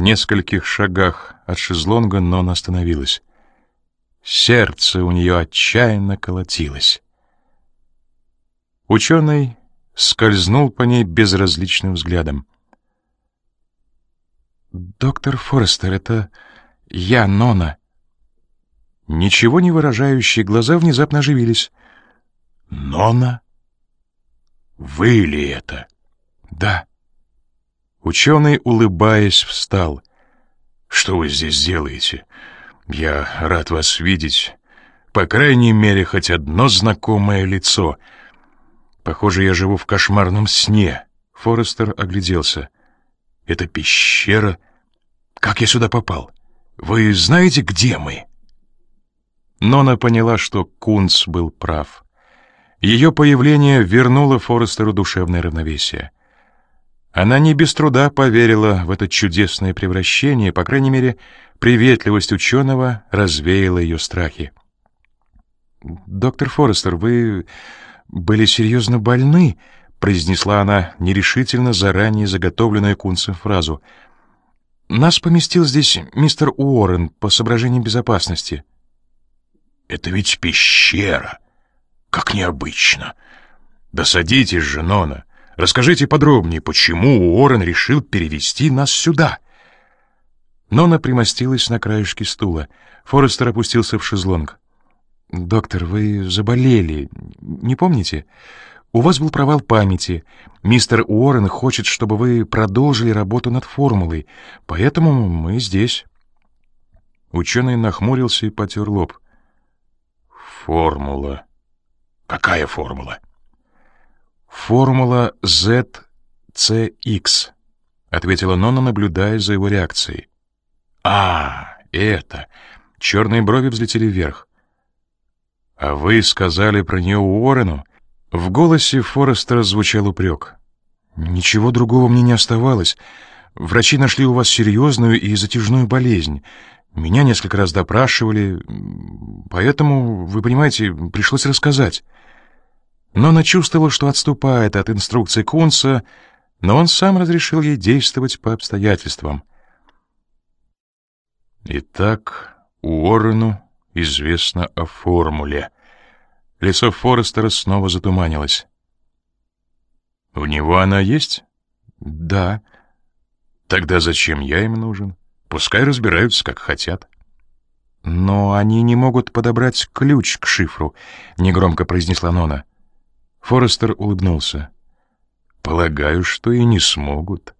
В нескольких шагах от шезлонга Нона остановилась. Сердце у нее отчаянно колотилось. Ученый скользнул по ней безразличным взглядом. «Доктор Форестер, это я, Нона». Ничего не выражающие глаза внезапно оживились. «Нона? Вы ли это?» «Да». Ученый, улыбаясь, встал. «Что вы здесь делаете? Я рад вас видеть. По крайней мере, хоть одно знакомое лицо. Похоже, я живу в кошмарном сне». Форестер огляделся. «Это пещера? Как я сюда попал? Вы знаете, где мы?» Нона поняла, что Кунц был прав. Ее появление вернуло Форестеру душевное равновесие. Она не без труда поверила в это чудесное превращение, по крайней мере, приветливость ученого развеяла ее страхи. «Доктор Форестер, вы были серьезно больны?» — произнесла она нерешительно заранее заготовленную Кунцем фразу. «Нас поместил здесь мистер Уоррен по соображениям безопасности». Это ведь пещера. Как необычно. Да садитесь же, Нона. Расскажите подробнее, почему Уоррен решил перевести нас сюда?» Нона примостилась на краешке стула. Форестер опустился в шезлонг. «Доктор, вы заболели, не помните? У вас был провал памяти. Мистер Уоррен хочет, чтобы вы продолжили работу над формулой, поэтому мы здесь». Ученый нахмурился и потер лоб. Формула. Какая формула? Формула ZCX, ответила Нона, наблюдая за его реакцией. А, это. Черные брови взлетели вверх. А вы сказали про нее Уоррену? В голосе Форестера звучал упрек. Ничего другого мне не оставалось. Врачи нашли у вас серьезную и затяжную болезнь. Меня несколько раз допрашивали, поэтому, вы понимаете, пришлось рассказать. Но она чувствовала, что отступает от инструкции Кунца, но он сам разрешил ей действовать по обстоятельствам. Итак, Уоррену известно о формуле. Лицо Форестера снова затуманилось. «У него она есть?» «Да». «Тогда зачем я им нужен?» Пускай разбираются, как хотят. Но они не могут подобрать ключ к шифру, негромко произнесла Нона. Форестер улыбнулся. Полагаю, что и не смогут.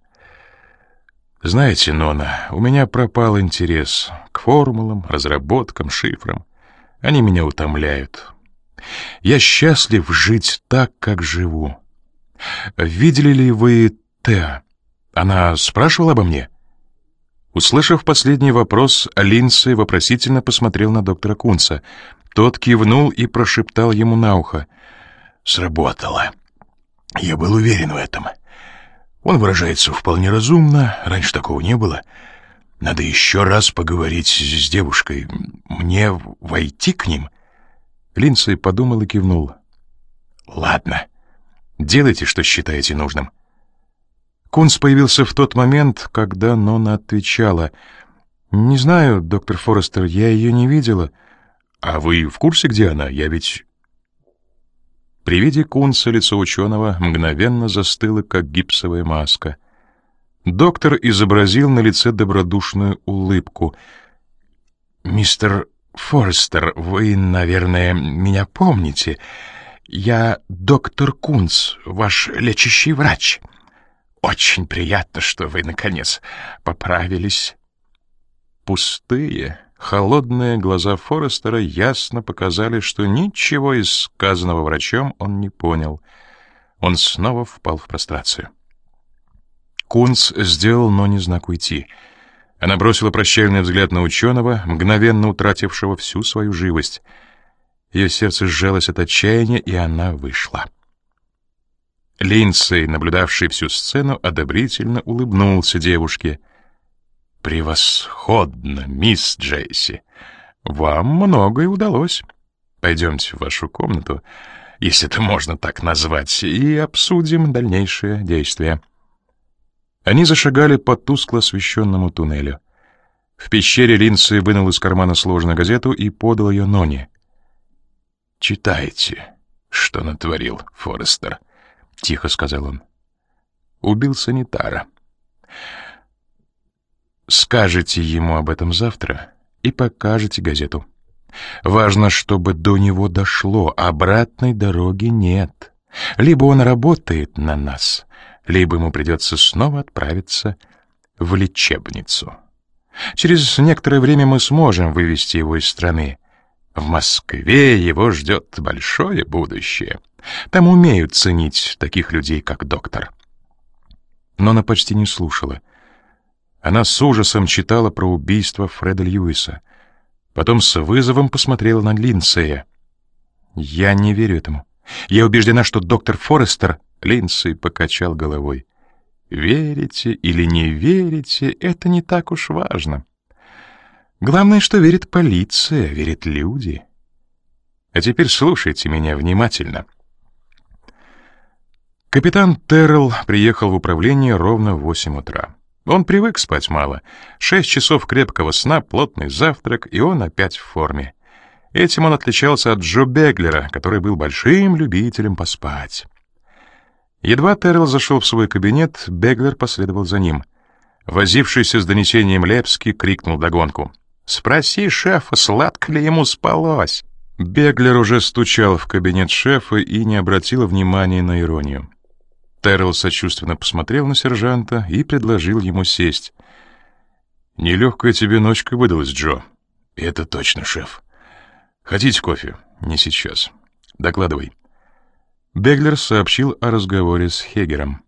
Знаете, Нона, у меня пропал интерес к формулам, разработкам, шифрам. Они меня утомляют. Я счастлив жить так, как живу. Видели ли вы Теа? Она спрашивала обо мне? — Услышав последний вопрос, Линдсей вопросительно посмотрел на доктора Кунца. Тот кивнул и прошептал ему на ухо. «Сработало. Я был уверен в этом. Он выражается вполне разумно, раньше такого не было. Надо еще раз поговорить с девушкой. Мне войти к ним?» Линдсей подумал и кивнул. «Ладно. Делайте, что считаете нужным». Кунс появился в тот момент, когда Нона отвечала. «Не знаю, доктор Форестер, я ее не видела. А вы в курсе, где она? Я ведь...» При виде Кунса лицо ученого мгновенно застыло, как гипсовая маска. Доктор изобразил на лице добродушную улыбку. «Мистер Форестер, вы, наверное, меня помните. Я доктор Кунц, ваш лечащий врач». Очень приятно, что вы, наконец, поправились. Пустые, холодные глаза Форестера ясно показали, что ничего из сказанного врачом он не понял. Он снова впал в прострацию. Кунц сделал но не знак уйти. Она бросила прощальный взгляд на ученого, мгновенно утратившего всю свою живость. Ее сердце сжалось от отчаяния, и она вышла. Линдсей, наблюдавший всю сцену, одобрительно улыбнулся девушке. «Превосходно, мисс Джейси! Вам многое удалось. Пойдемте в вашу комнату, если это можно так назвать, и обсудим дальнейшие действия». Они зашагали по тускло освещенному туннелю. В пещере Линдси вынул из кармана сложную газету и подал ее Ноне. «Читайте, что натворил Форестер», — тихо сказал он. «Убил санитара. Скажете ему об этом завтра и покажете газету. Важно, чтобы до него дошло, обратной дороги нет. Либо он работает на нас, либо ему придется снова отправиться в лечебницу». Через некоторое время мы сможем вывести его из страны. В Москве его ждет большое будущее. Там умеют ценить таких людей, как доктор. Но она почти не слушала. Она с ужасом читала про убийство Фреда Льюиса. Потом с вызовом посмотрела на Линдсея. «Я не верю этому. Я убеждена, что доктор Форестер...» Линдсей покачал головой. Верите или не верите, это не так уж важно. Главное, что верит полиция, верят люди. А теперь слушайте меня внимательно. Капитан Террелл приехал в управление ровно в 8 утра. Он привык спать мало. Шесть часов крепкого сна, плотный завтрак, и он опять в форме. Этим он отличался от Джо Беглера, который был большим любителем поспать. Едва Террell зашел в свой кабинет, Беглер последовал за ним. Возившийся с донесением Лепский крикнул догонку. «Спроси шефа, сладко ли ему спалось?» Беглер уже стучал в кабинет шефа и не обратил внимания на иронию. Террell сочувственно посмотрел на сержанта и предложил ему сесть. «Нелегкая тебе ночка выдалась, Джо». «Это точно, шеф». «Хотите кофе?» «Не сейчас. Докладывай». Беглер сообщил о разговоре с Хегером.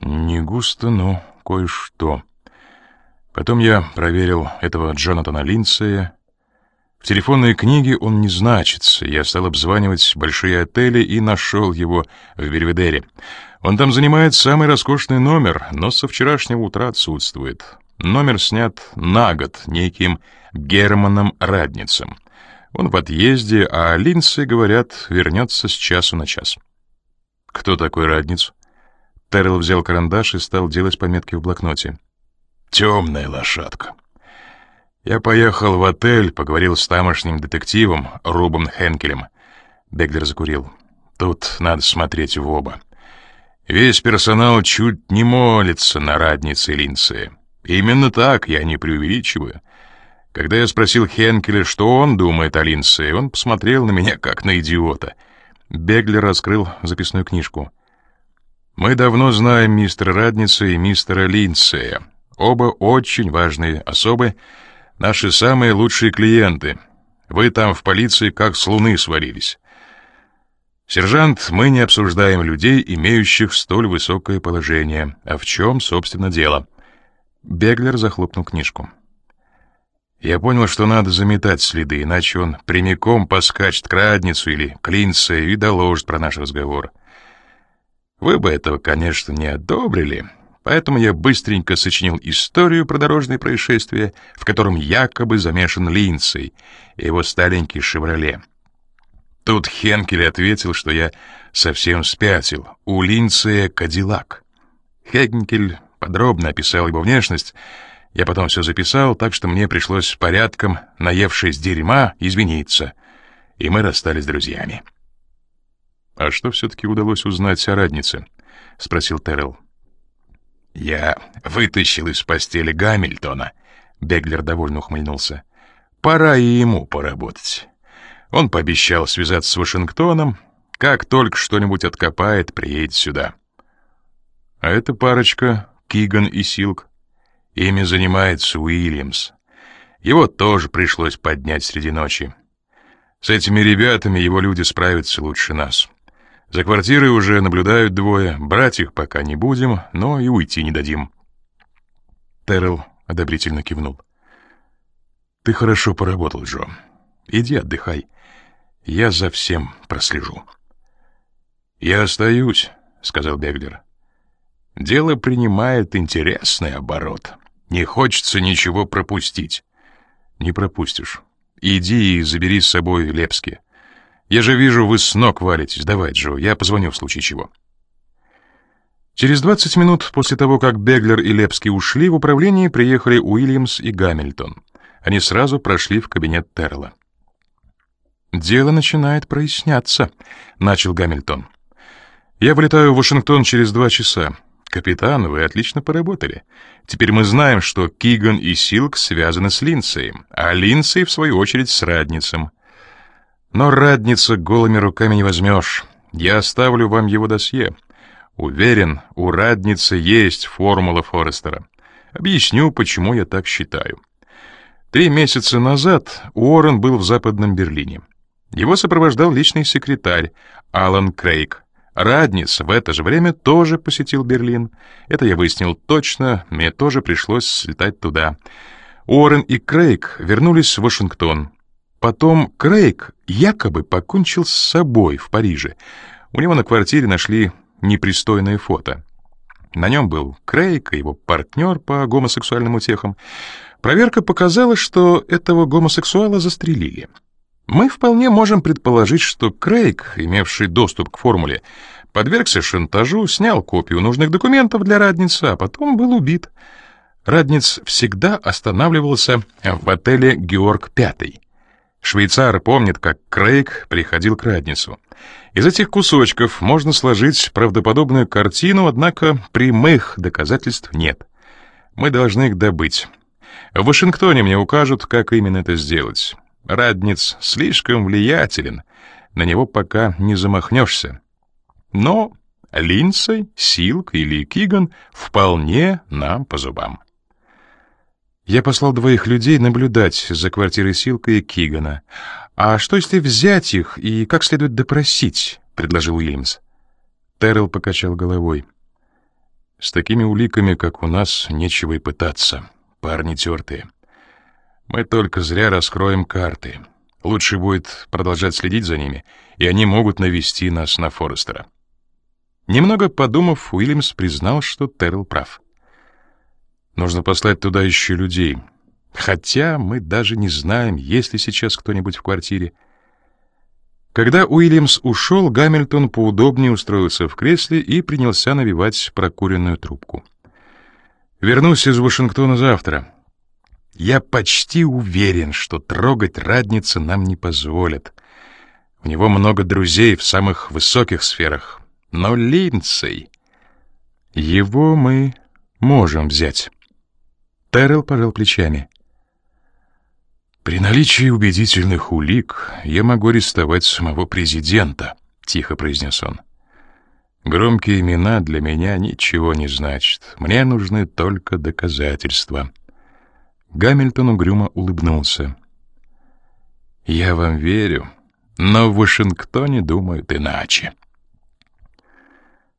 «Не густо, но кое-что. Потом я проверил этого Джонатана Линдсея. В телефонной книге он не значится. Я стал обзванивать большие отели и нашел его в Бельведере. Он там занимает самый роскошный номер, но со вчерашнего утра отсутствует. Номер снят на год неким Германом Радницем. Он в отъезде, а Линдси, говорят, вернется с часу на час. Кто такой Радниц? Террell взял карандаш и стал делать пометки в блокноте. Темная лошадка. Я поехал в отель, поговорил с тамошним детективом Рубом Хенкелем. Беглер закурил. Тут надо смотреть в оба. Весь персонал чуть не молится на Раднице Линдси. Именно так, я не преувеличиваю. Когда я спросил Хенкеля, что он думает о Линдсе, он посмотрел на меня как на идиота. Беглер раскрыл записную книжку. «Мы давно знаем мистера Радница и мистера Линдсея. Оба очень важные особы, наши самые лучшие клиенты. Вы там в полиции как с луны свалились. Сержант, мы не обсуждаем людей, имеющих столь высокое положение. А в чем, собственно, дело?» Беглер захлопнул книжку. Я понял, что надо заметать следы, иначе он прямиком поскачет к или к Линце и доложит про наш разговор. Вы бы этого, конечно, не одобрили, поэтому я быстренько сочинил историю про дорожное происшествие, в котором якобы замешан Линдсей и его старенький «Шевроле». Тут Хенкель ответил, что я совсем спятил. У Линдсея «Кадиллак». Хенкель подробно описал его внешность, я потом все записал, так что мне пришлось порядком, наевшись дерьма, извиниться. И мы расстались друзьями. «А что все-таки удалось узнать о раднице?» — спросил Террell. «Я вытащил из постели Гамильтона», — Беглер довольно ухмыльнулся. «Пора и ему поработать. Он пообещал связаться с Вашингтоном. Как только что-нибудь откопает, приедет сюда». «А эта парочка, Киган и Силк?» Ими занимается Уильямс. Его тоже пришлось поднять среди ночи. С этими ребятами его люди справятся лучше нас. За квартирой уже наблюдают двое, брать их пока не будем, но и уйти не дадим. Террell одобрительно кивнул. «Ты хорошо поработал, Джо. Иди отдыхай. Я за всем прослежу». «Я остаюсь», — сказал Беглер. «Дело принимает интересный оборот». Не хочется ничего пропустить. Не пропустишь. Иди и забери с собой Лепски. Я же вижу, вы с ног валитесь. Давай, Джо, я позвоню в случае чего. Через 20 минут после того, как Беглер и Лепский ушли, в управление приехали Уильямс и Гамильтон. Они сразу прошли в кабинет Террелла. «Дело начинает проясняться», — начал Гамильтон. «Я вылетаю в Вашингтон через два часа. Капитан, вы отлично поработали. Теперь мы знаем, что Киган и Силк связаны с Линдсеем, а Линдсей, в свою очередь, с Радницем. Но Радница голыми руками не возьмешь. Я оставлю вам его досье. Уверен, у Радницы есть формула Форестера. Объясню, почему я так считаю. Три месяца назад Уоррен был в Западном Берлине. Его сопровождал личный секретарь Алан Крейг. Радниц в это же время тоже посетил Берлин. Это я выяснил точно, мне тоже пришлось слетать туда. Уоррен и Крейг вернулись в Вашингтон. Потом Крейг якобы покончил с собой в Париже. У него на квартире нашли непристойное фото. На нем был Крейг и его партнер по гомосексуальным утехам. Проверка показала, что этого гомосексуала застрелили. Мы вполне можем предположить, что Крейг, имевший доступ к формуле, подвергся шантажу, снял копию нужных документов для Радница, а потом был убит. Радниц всегда останавливался в отеле «Георг Пятый». Швейцар помнит, как Крейг приходил к Радницу. Из этих кусочков можно сложить правдоподобную картину, однако прямых доказательств нет. Мы должны их добыть. В Вашингтоне мне укажут, как именно это сделать. Радниц слишком влиятелен, на него пока не замахнешься. Но Линдсей, Силк или Киган вполне нам по зубам. Я послал двоих людей наблюдать за квартирой Силка и Кигана. А что если взять их и как следует допросить, предложил Уильямс. Террell покачал головой. С такими уликами, как у нас, нечего и пытаться. Парни тертые. Мы только зря раскроем карты. Лучше будет продолжать следить за ними, и они могут навести нас на Форестера. Немного подумав, Уильямс признал, что Террell прав. Нужно послать туда еще людей. Хотя мы даже не знаем, есть ли сейчас кто-нибудь в квартире. Когда Уильямс ушел, Гамильтон поудобнее устроился в кресле и принялся навивать прокуренную трубку. «Вернусь из Вашингтона завтра. Я почти уверен, что трогать Радница нам не позволят. У него много друзей в самых высоких сферах. Но Линдсей... Его мы можем взять. Террell пожал плечами. При наличии убедительных улик я могу арестовать самого президента, тихо произнес он. Громкие имена для меня ничего не значат. Мне нужны только доказательства. Гамильтон угрюмо улыбнулся. «Я вам верю, но в Вашингтоне думают иначе».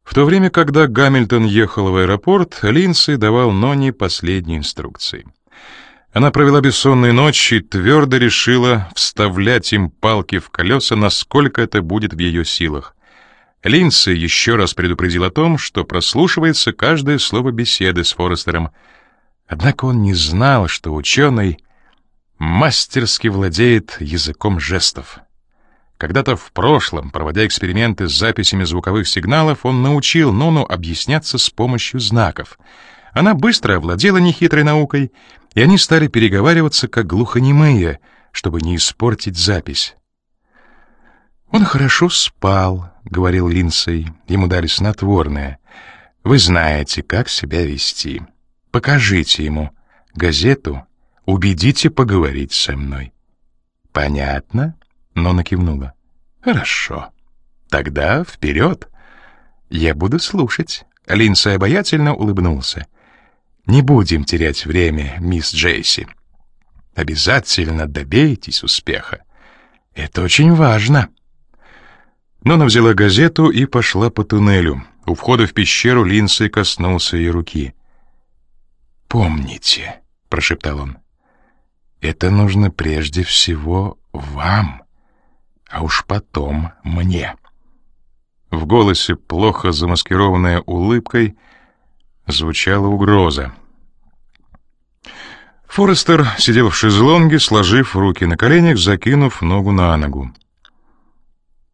В то время, когда Гамильтон ехал в аэропорт, Линдси давал Нони последние инструкции. Она провела бессонные ночи и твердо решила вставлять им палки в колеса, насколько это будет в ее силах. Линдси еще раз предупредил о том, что прослушивается каждое слово беседы с Форестером — Однако он не знал, что ученый мастерски владеет языком жестов. Когда-то в прошлом, проводя эксперименты с записями звуковых сигналов, он научил Нону объясняться с помощью знаков. Она быстро овладела нехитрой наукой, и они стали переговариваться как глухонемые, чтобы не испортить запись. «Он хорошо спал», — говорил Линдсей. Ему дали снотворное. «Вы знаете, как себя вести». Покажите ему газету, убедите поговорить со мной. Понятно? Нона кивнула. Хорошо. Тогда вперед. Я буду слушать. Линса обаятельно улыбнулся. Не будем терять время, мисс Джейси. Обязательно добейтесь успеха. Это очень важно. Нона взяла газету и пошла по туннелю. У входа в пещеру Линсей коснулся ее руки. «Помните», — прошептал он, — «это нужно прежде всего вам, а уж потом мне». В голосе, плохо замаскированная улыбкой, звучала угроза. Форестер сидел в шезлонге, сложив руки на коленях, закинув ногу на ногу.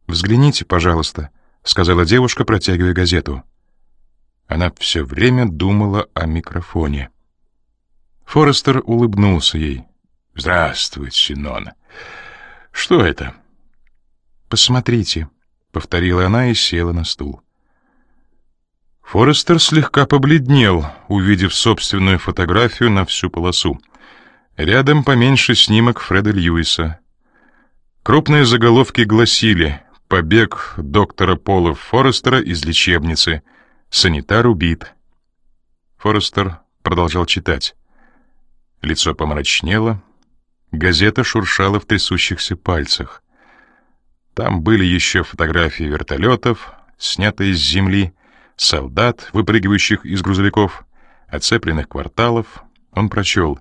«Взгляните, пожалуйста», — сказала девушка, протягивая газету. Она все время думала о микрофоне. Форестер улыбнулся ей. «Здравствуйте, Нона. Что это?» «Посмотрите», — повторила она и села на стул. Форестер слегка побледнел, увидев собственную фотографию на всю полосу. Рядом поменьше снимок Фреда Льюиса. Крупные заголовки гласили «Побег доктора Пола Форестера из лечебницы. Санитар убит». Форестер продолжал читать. Лицо помрачнело, газета шуршала в трясущихся пальцах. Там были еще фотографии вертолетов, снятые с земли, солдат, выпрыгивающих из грузовиков, оцепленных кварталов. Он прочел.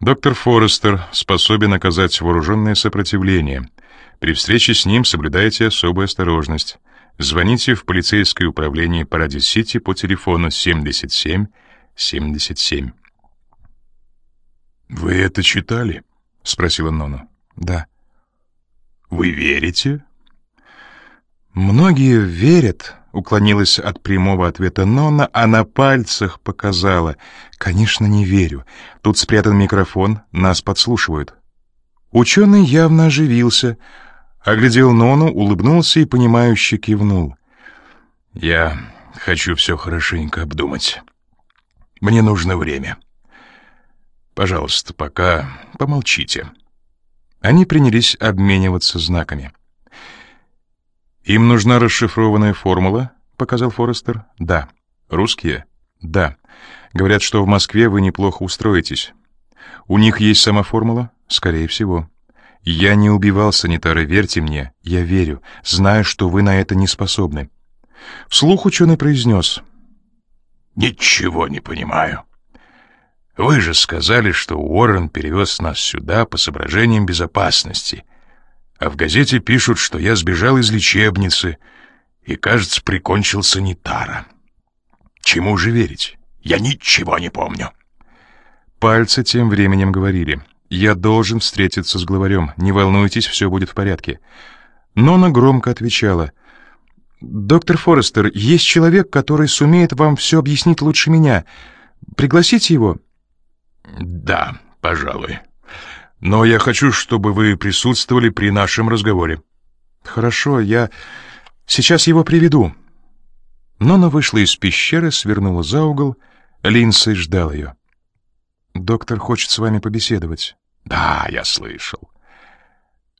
«Доктор Форестер способен оказать вооруженное сопротивление. При встрече с ним соблюдайте особую осторожность. Звоните в полицейское управление Парадис-Сити по телефону 77 77». «Вы это читали?» — спросила Нона. «Да». «Вы верите?» «Многие верят», — уклонилась от прямого ответа Нона, а на пальцах показала. «Конечно, не верю. Тут спрятан микрофон, нас подслушивают». Ученый явно оживился, оглядел Нону, улыбнулся и, понимающе кивнул. «Я хочу все хорошенько обдумать. Мне нужно время». Пожалуйста, пока помолчите. Они принялись обмениваться знаками. Им нужна расшифрованная формула, показал Форестер. Да. Русские? Да. Говорят, что в Москве вы неплохо устроитесь. У них есть сама формула? Скорее всего. Я не убивал санитара, верьте мне. Я верю. Знаю, что вы на это не способны. Вслух ученый произнес. «Ничего не понимаю. Вы же сказали, что Уоррен перевез нас сюда по соображениям безопасности. А в газете пишут, что я сбежал из лечебницы и, кажется, прикончил санитара. Чему же верить? Я ничего не помню. Пальцы тем временем говорили. «Я должен встретиться с главарем. Не волнуйтесь, все будет в порядке». Нона громко отвечала. «Доктор Форестер, есть человек, который сумеет вам все объяснить лучше меня. Пригласите его». «Да, пожалуй. Но я хочу, чтобы вы присутствовали при нашем разговоре». «Хорошо, я сейчас его приведу». Нона вышла из пещеры, свернула за угол. Линдсей ждал ее. «Доктор хочет с вами побеседовать». «Да, я слышал».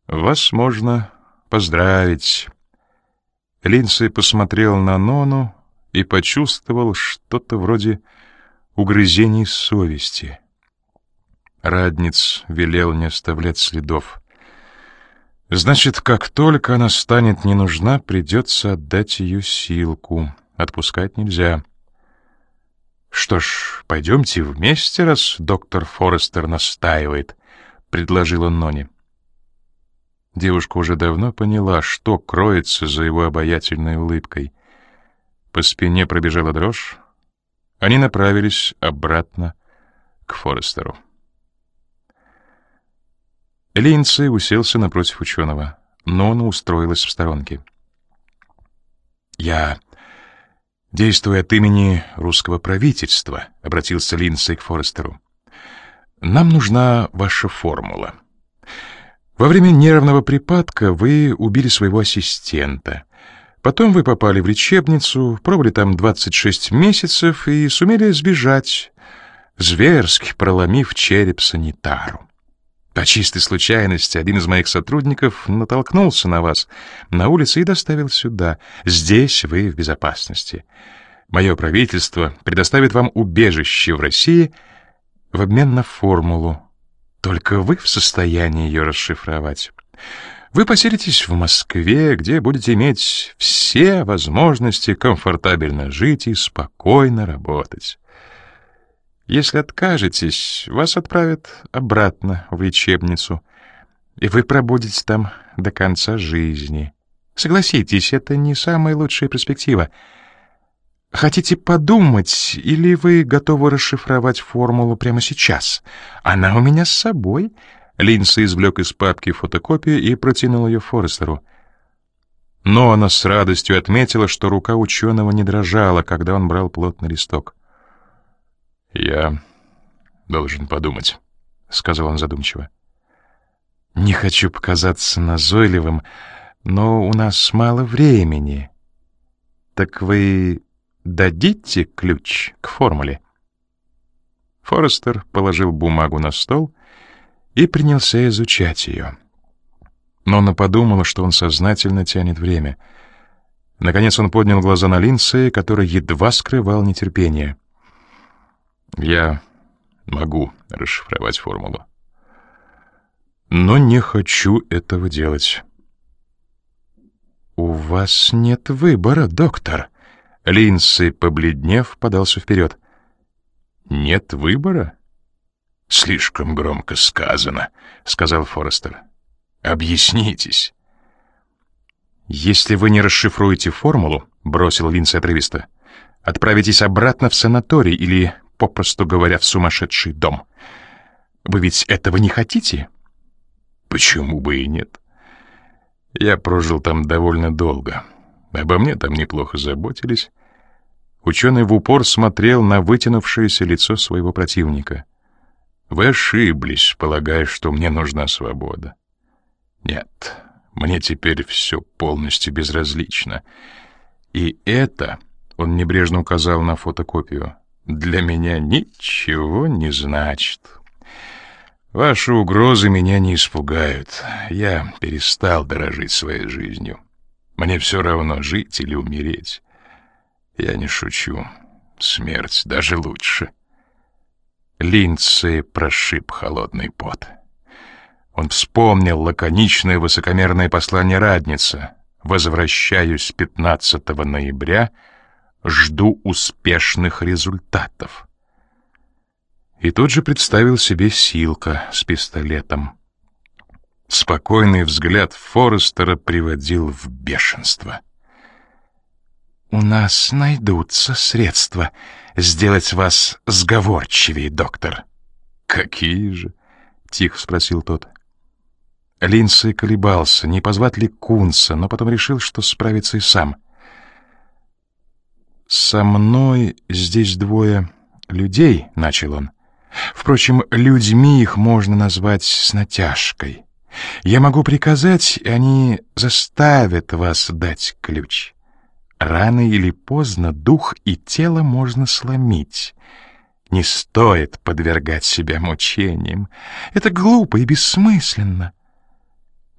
«Вас можно поздравить». Линдсей посмотрел на Нону и почувствовал что-то вроде угрызений совести. Радниц велел не оставлять следов. Значит, как только она станет не нужна, придется отдать ее силку. Отпускать нельзя. Что ж, пойдемте вместе, раз доктор Форестер настаивает, — предложил он Ноне. Девушка уже давно поняла, что кроется за его обаятельной улыбкой. По спине пробежала дрожь. Они направились обратно к Форестеру. Лейнцей уселся напротив ученого. Нона устроилась в сторонке. «Я, действуя от имени русского правительства», — обратился Линдсей к Форестеру, — «нам нужна ваша формула. Во время нервного припадка вы убили своего ассистента. Потом вы попали в лечебницу, пробыли там 26 месяцев и сумели сбежать, зверски проломив череп санитару. По чистой случайности один из моих сотрудников натолкнулся на вас на улице и доставил сюда. Здесь вы в безопасности. Мое правительство предоставит вам убежище в России в обмен на формулу. Только вы в состоянии ее расшифровать. Вы поселитесь в Москве, где будете иметь все возможности комфортабельно жить и спокойно работать. Если откажетесь, вас отправят обратно в лечебницу, и вы пробудете там до конца жизни. Согласитесь, это не самая лучшая перспектива. Хотите подумать, или вы готовы расшифровать формулу прямо сейчас? Она у меня с собой. Линса извлек из папки фотокопию и протянул ее Форестеру. Но она с радостью отметила, что рука ученого не дрожала, когда он брал плотный листок. «Я должен подумать», — сказал он задумчиво. «Не хочу показаться назойливым, но у нас мало времени. Так вы дадите ключ к формуле?» Форестер положил бумагу на стол и принялся изучать ее. Но она подумала, что он сознательно тянет время. Наконец он поднял глаза на Линдсея, который едва скрывал нетерпение. «Я могу расшифровать формулу. Но не хочу этого делать». «У вас нет выбора, доктор». Линдсей, побледнев, подался вперед. «Нет выбора?» «Слишком громко сказано», — сказал Форестер. «Объяснитесь». «Если вы не расшифруете формулу», — бросил Линдсей отрывисто, «отправитесь обратно в санаторий или, попросту говоря, в сумасшедший дом. Вы ведь этого не хотите?» «Почему бы и нет?» Я прожил там довольно долго. Обо мне там неплохо заботились. Ученый в упор смотрел на вытянувшееся лицо своего противника. Вы ошиблись, полагая, что мне нужна свобода. Нет, мне теперь все полностью безразлично. И это, он небрежно указал на фотокопию, для меня ничего не значит. Ваши угрозы меня не испугают. Я перестал дорожить своей жизнью. Мне все равно, жить или умереть. Я не шучу. Смерть даже лучше. Линдси прошиб холодный пот. Он вспомнил лаконичное высокомерное послание Радница. «Возвращаюсь 15 ноября, жду успешных результатов» и тут же представил себе Силка с пистолетом. Спокойный взгляд Форестера приводил в бешенство. «У нас найдутся средства сделать вас сговорчивее, доктор». «Какие же?» — тихо спросил тот. Линдсей колебался, не позвать ли Кунца, но потом решил, что справится и сам. «Со мной здесь двое людей», — начал он. Впрочем, людьми их можно назвать с натяжкой. Я могу приказать, и они заставят вас дать ключ. Рано или поздно дух и тело можно сломить. Не стоит подвергать себя мучениям. Это глупо и бессмысленно.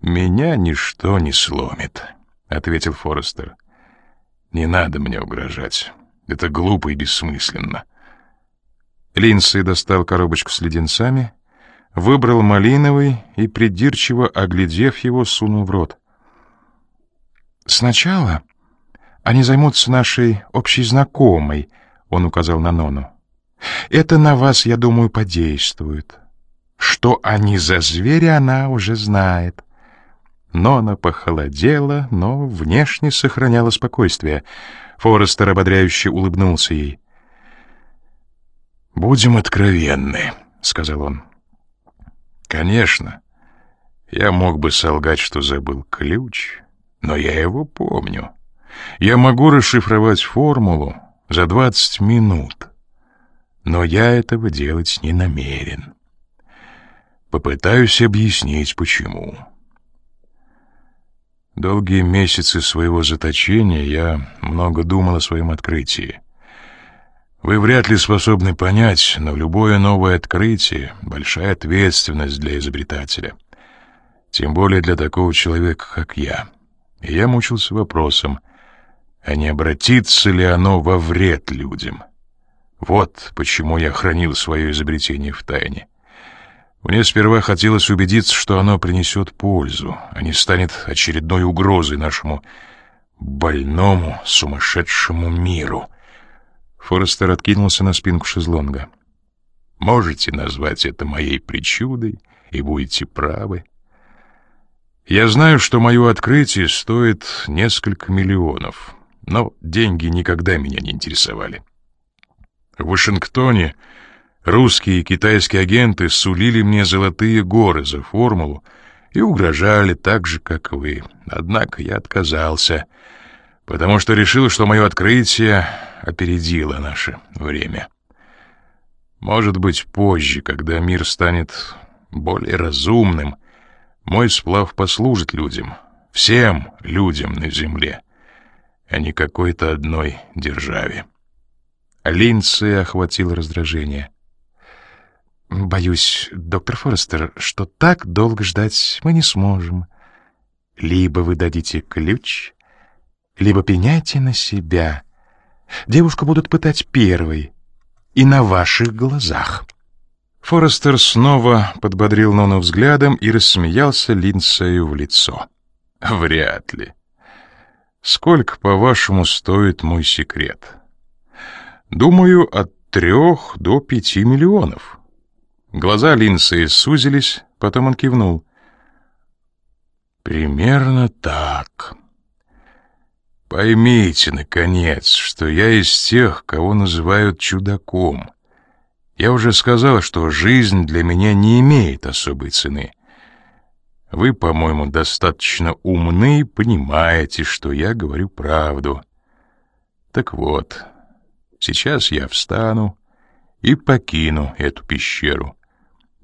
«Меня ничто не сломит», — ответил Форестер. «Не надо мне угрожать. Это глупо и бессмысленно». Линдсей достал коробочку с леденцами, выбрал малиновый и, придирчиво оглядев его, сунул в рот. «Сначала они займутся нашей общей знакомой», — он указал на Нону. «Это на вас, я думаю, подействует. Что они за звери, она уже знает». Нона похолодела, но внешне сохраняла спокойствие. Форестер ободряюще улыбнулся ей. «Будем откровенны», — сказал он. «Конечно, я мог бы солгать, что забыл ключ, но я его помню. Я могу расшифровать формулу за двадцать минут, но я этого делать не намерен. Попытаюсь объяснить, почему». Долгие месяцы своего заточения я много думал о своем открытии. Вы вряд ли способны понять, но любое новое открытие — большая ответственность для изобретателя. Тем более для такого человека, как я. И я мучился вопросом, а не обратится ли оно во вред людям? Вот почему я хранил свое изобретение в тайне. Мне сперва хотелось убедиться, что оно принесет пользу, а не станет очередной угрозой нашему больному, сумасшедшему миру — Форестер откинулся на спинку шезлонга. «Можете назвать это моей причудой, и будете правы. Я знаю, что мое открытие стоит несколько миллионов, но деньги никогда меня не интересовали. В Вашингтоне русские и китайские агенты сулили мне золотые горы за формулу, и угрожали так же, как вы. Однако я отказался, потому что решил, что мое открытие опередило наше время. Может быть, позже, когда мир станет более разумным, мой сплав послужит людям, всем людям на земле, а не какой-то одной державе. Линдси охватило раздражение. «Боюсь, доктор Форестер, что так долго ждать мы не сможем. Либо вы дадите ключ, либо пеняйте на себя. Девушку будут пытать первой и на ваших глазах». Форестер снова подбодрил Нону взглядом и рассмеялся Линдсею в лицо. «Вряд ли. Сколько, по-вашему, стоит мой секрет?» «Думаю, от трех до пяти миллионов». Глаза Линдсея сузились, потом он кивнул. «Примерно так. Поймите, наконец, что я из тех, кого называют чудаком». Я уже сказал, что жизнь для меня не имеет особой цены. Вы, по-моему, достаточно умны и понимаете, что я говорю правду. Так вот, сейчас я встану и покину эту пещеру.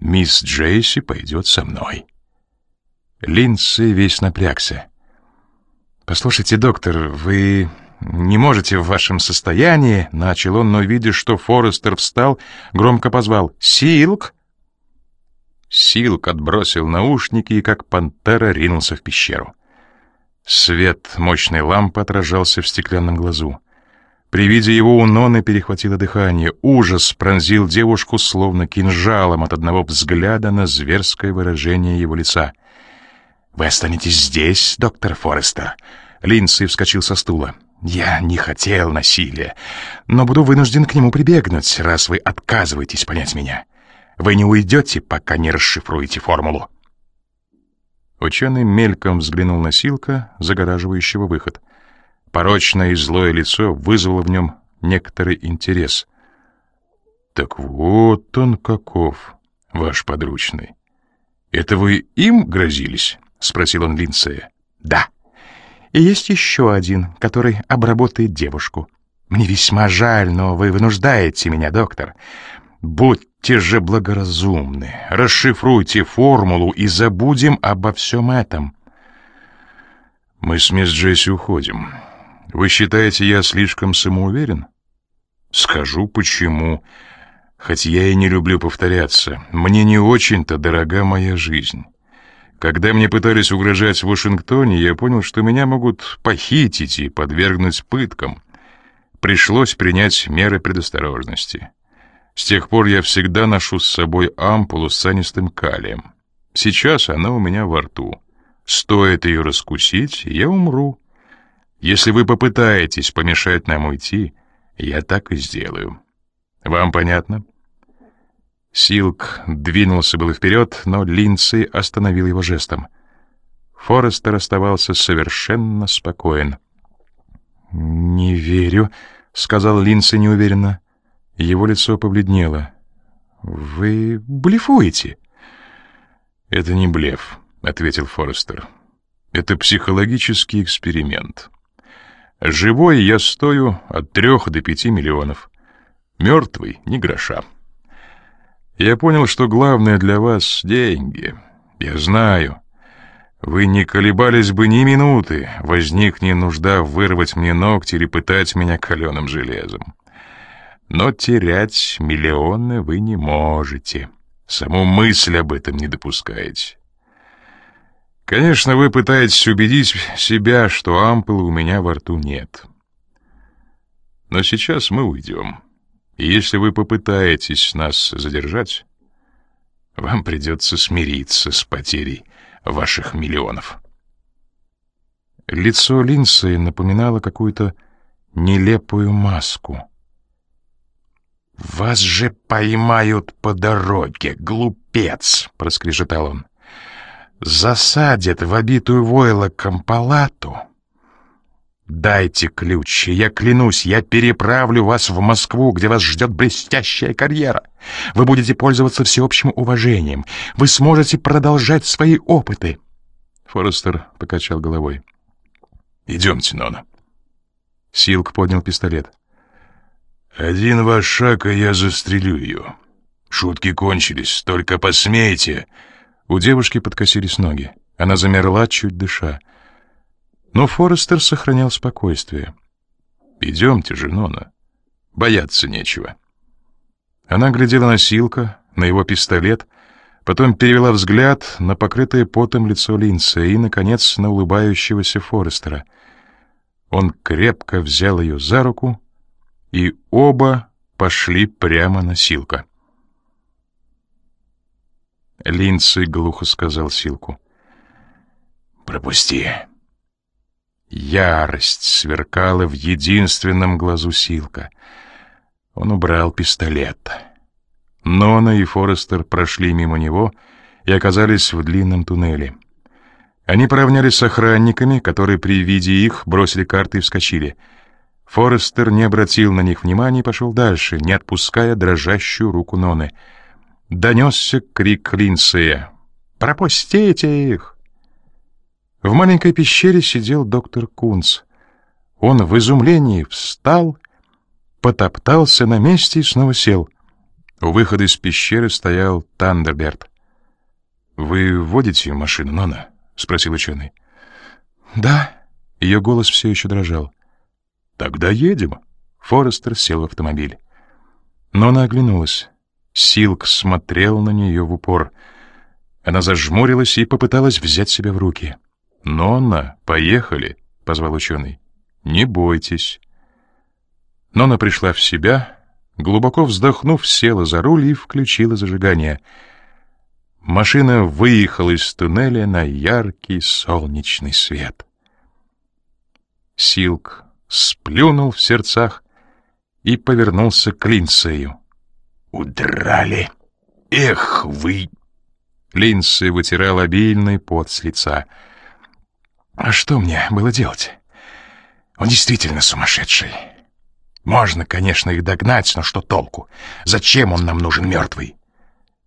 Мисс Джейси пойдет со мной. Линдси весь напрягся. «Послушайте, доктор, вы не можете в вашем состоянии...» — начал он, но, видя, что Форестер встал, громко позвал «Силк!» Силк отбросил наушники и, как пантера, ринулся в пещеру. Свет мощной лампы отражался в стеклянном глазу. При виде его у Ноны перехватило дыхание. Ужас пронзил девушку словно кинжалом от одного взгляда на зверское выражение его лица. «Вы останетесь здесь, доктор Форестер?» Линдси вскочил со стула. Я не хотел насилия, но буду вынужден к нему прибегнуть, раз вы отказываетесь понять меня. Вы не уйдете, пока не расшифруете формулу. Ученый мельком взглянул на Силка, загораживающего выход. Порочное и злое лицо вызвало в нем некоторый интерес. «Так вот он каков, ваш подручный. Это вы им грозились?» — спросил он Линдсея. «Да». И есть еще один, который обработает девушку. Мне весьма жаль, но вы вынуждаете меня, доктор. Будьте же благоразумны, расшифруйте формулу и забудем обо всем этом. Мы с мисс Джесси уходим. Вы считаете, я слишком самоуверен? Скажу, почему. Хоть я и не люблю повторяться, мне не очень-то дорога моя жизнь. Когда мне пытались угрожать в Вашингтоне, я понял, что меня могут похитить и подвергнуть пыткам. Пришлось принять меры предосторожности. С тех пор я всегда ношу с собой ампулу с санистым калием. Сейчас она у меня во рту. Стоит ее раскусить, я умру. Если вы попытаетесь помешать нам уйти, я так и сделаю. Вам понятно? Силк двинулся было вперед, но Линдси остановил его жестом. Форестер оставался совершенно спокоен. «Не верю», — сказал Линдси неуверенно. Его лицо побледнело. «Вы блефуете?» «Это не блеф», — ответил Форестер. «Это психологический эксперимент. Живой я стою от трех до пяти миллионов. Мертвый — ни гроша». Я понял, что главное для вас — деньги. Я знаю. Вы не колебались бы ни минуты, возникни нужда вырвать мне ногти или пытать меня каленым железом. Но терять миллионы вы не можете. Саму мысль об этом не допускаете. Конечно, вы пытаетесь убедить себя, что ампулы у меня во рту нет. Но сейчас мы уйдем. И если вы попытаетесь нас задержать, вам придется смириться с потерей ваших миллионов. Лицо Линсы напоминало какую-то нелепую маску. «Вас же поймают по дороге, глупец!» — проскрежетал он. «Засадят в обитую войлоком палату, Дайте ключ, и я клянусь, я переправлю вас в Москву, где вас ждет блестящая карьера. Вы будете пользоваться всеобщим уважением. Вы сможете продолжать свои опыты. Форестер покачал головой. «Идемте, Нона». Силк поднял пистолет. «Один ваш шаг, и я застрелю ее. Шутки кончились, только посмейте!» У девушки подкосились ноги. Она замерла, чуть дыша. Но Форестер сохранял спокойствие. «Идемте же, Нона. Бояться нечего». Она глядела на Силка, на его пистолет, потом перевела взгляд на покрытое потом лицо Линца и, наконец, на улыбающегося Форестера. Он крепко взял ее за руку, и оба пошли прямо на Силка. Линдсей глухо сказал Силку. «Пропусти». Ярость сверкала в единственном глазу Силка. Он убрал пистолет. Нона и Форестер прошли мимо него и оказались в длинном туннеле. Они поравнялись с охранниками, которые при виде их бросили карты и вскочили. Форестер не обратил на них внимания и пошел дальше, не отпуская дрожащую руку Ноны. Донесся крик Линдсея. «Пропустите их!» В маленькой пещере сидел доктор Кунц. Он в изумлении встал, потоптался на месте и снова сел. У выхода из пещеры стоял Тандерберт. «Вы водите машину, Нона?» — спросил ученый. «Да». Ее голос все еще дрожал. «Тогда едем». Форестер сел в автомобиль. Нона оглянулась. Силк смотрел на нее в упор. Она зажмурилась и попыталась взять себя в руки. «Нонна, поехали!» — позвал ученый. «Не бойтесь». Нонна пришла в себя, глубоко вздохнув, села за руль и включила зажигание. Машина выехала из туннеля на яркий солнечный свет. Силк сплюнул в сердцах и повернулся к Линсею. «Удрали! Эх вы!» Линдсей вытирал обильный пот с лица — а что мне было делать? Он действительно сумасшедший. Можно, конечно, их догнать, но что толку? Зачем он нам нужен мертвый?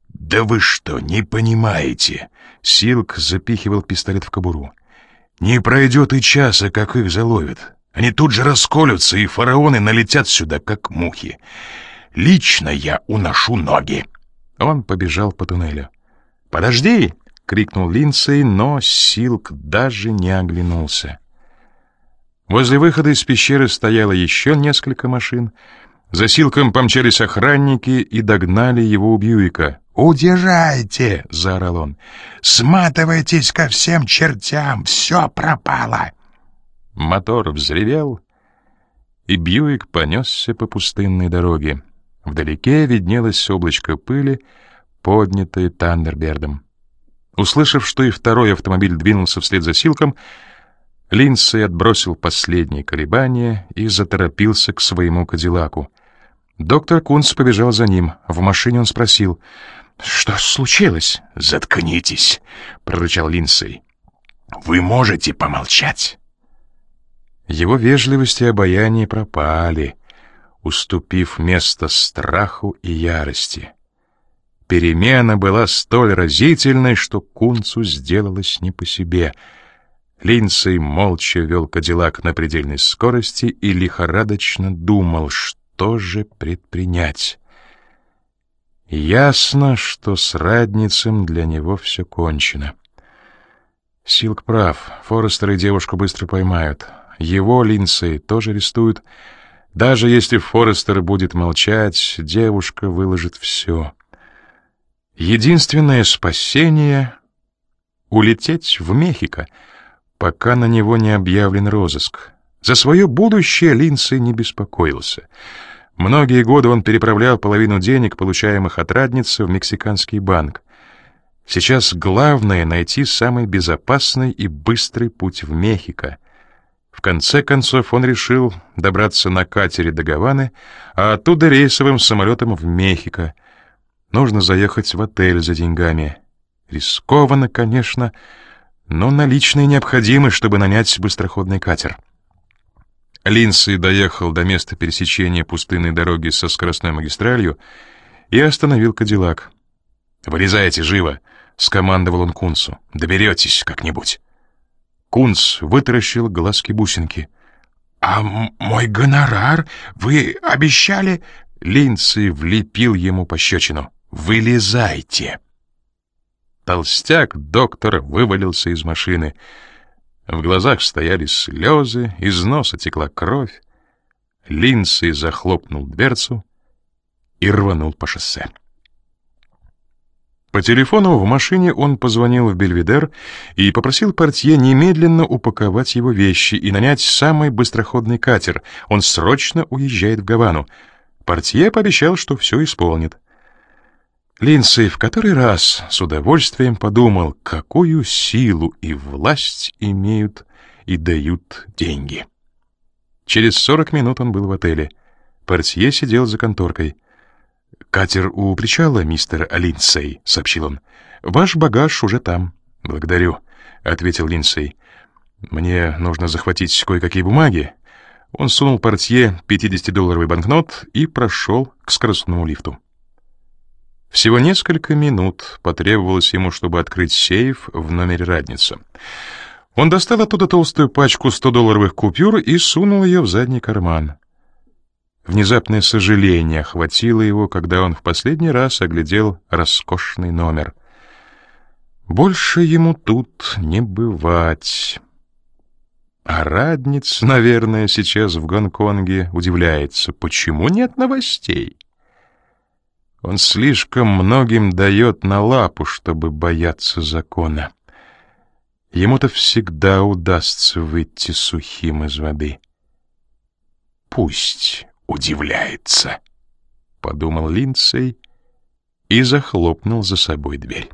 Да вы что, не понимаете? Силк запихивал пистолет в кобуру. Не пройдет и часа, как их заловят. Они тут же расколются, и фараоны налетят сюда, как мухи. Лично я уношу ноги. Он побежал по туннелю. «Подожди!» — крикнул Линдсей, но Силк даже не оглянулся. Возле выхода из пещеры стояло еще несколько машин. За Силком помчались охранники и догнали его у Бьюика. «Удержайте!» — заорал он. «Сматывайтесь ко всем чертям! Все пропало!» Мотор взревел, и Бьюик понесся по пустынной дороге. Вдалеке виднелось облачко пыли, поднятое Тандербердом. Услышав, что и второй автомобиль двинулся вслед за Силком, Линдсей отбросил последние колебания и заторопился к своему Кадиллаку. Доктор Кунц побежал за ним. В машине он спросил, «Что случилось?» «Заткнитесь», — прорычал Линдсей. «Вы можете помолчать?» Его вежливость и обаяние пропали, уступив место страху и ярости. Перемена была столь разительной, что Кунцу сделалось не по себе. Линдсей молча вел Кадиллак на предельной скорости и лихорадочно думал, что же предпринять. Ясно, что с радницем для него все кончено. Силк прав, Форестер и девушку быстро поймают. Его Линдсей тоже арестуют. Даже если Форестер будет молчать, девушка выложит все — Единственное спасение — улететь в Мехико, пока на него не объявлен розыск. За свое будущее Линдсей не беспокоился. Многие годы он переправлял половину денег, получаемых от радницы, в мексиканский банк. Сейчас главное — найти самый безопасный и быстрый путь в Мехико. В конце концов он решил добраться на катере до Гаваны, а оттуда рейсовым самолетом в Мехико — Нужно заехать в отель за деньгами. Рискованно, конечно, но наличные необходимы, чтобы нанять быстроходный катер. Линдси доехал до места пересечения пустынной дороги со скоростной магистралью и остановил Кадиллак. «Вылезайте живо!» — скомандовал он Кунцу. «Доберетесь как-нибудь». Кунц вытаращил глазки-бусинки. «А мой гонорар? Вы обещали...» Линдси влепил ему пощечину. «Вылезайте!» Толстяк, доктор, вывалился из машины. В глазах стояли слезы, из носа текла кровь. Линдси захлопнул дверцу и рванул по шоссе. По телефону в машине он позвонил в Бельведер и попросил портье немедленно упаковать его вещи и нанять самый быстроходный катер. Он срочно уезжает в Гавану. Портье пообещал, что все исполнит. Линдсей в который раз с удовольствием подумал, какую силу и власть имеют и дают деньги. Через сорок минут он был в отеле. Портье сидел за конторкой. «Катер у причала, мистер Линдсей», — сообщил он. «Ваш багаж уже там». «Благодарю», — ответил Линдсей. «Мне нужно захватить кое-какие бумаги». Он сунул портье 50-долларовый банкнот и прошел к скоростному лифту. Всего несколько минут потребовалось ему, чтобы открыть сейф в номере радницы. Он достал оттуда толстую пачку 100-долларовых купюр и сунул ее в задний карман. Внезапное сожаление охватило его, когда он в последний раз оглядел роскошный номер. Больше ему тут не бывать. А Радниц, наверное, сейчас в Гонконге удивляется, почему нет новостей. Он слишком многим дает на лапу, чтобы бояться закона. Ему-то всегда удастся выйти сухим из воды. Пусть удивляется, — подумал Линдсей и захлопнул за собой дверь.